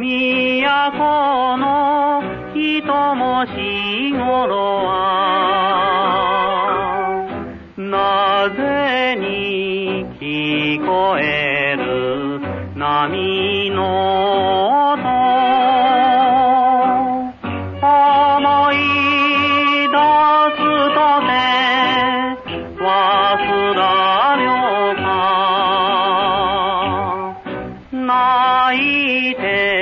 都の人もしごろは、なぜに聞こえる波の音。思い出すとて、忘らか。泣いて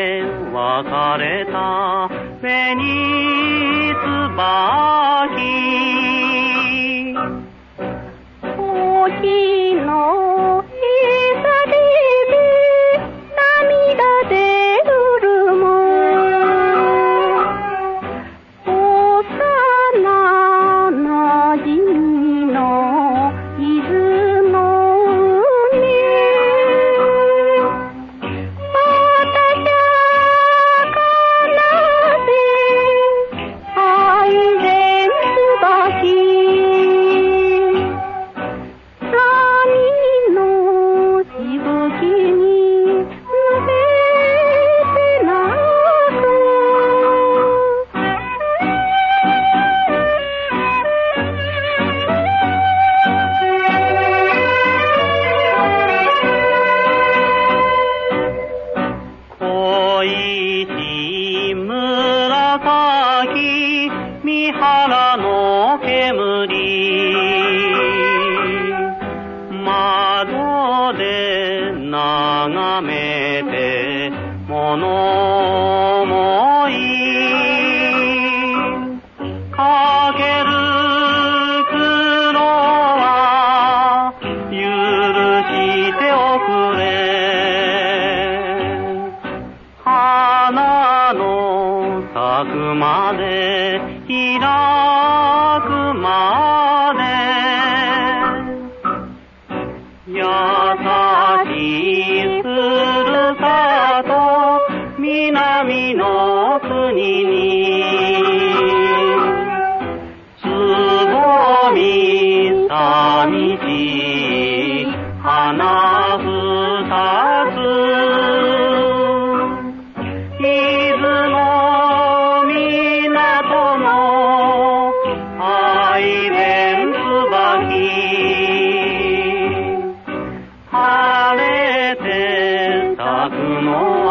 かれた目に原の煙。窓で眺めて物の咲くまで開くまで。優しいふるさと南の国に。つぼみ寂しい花夏の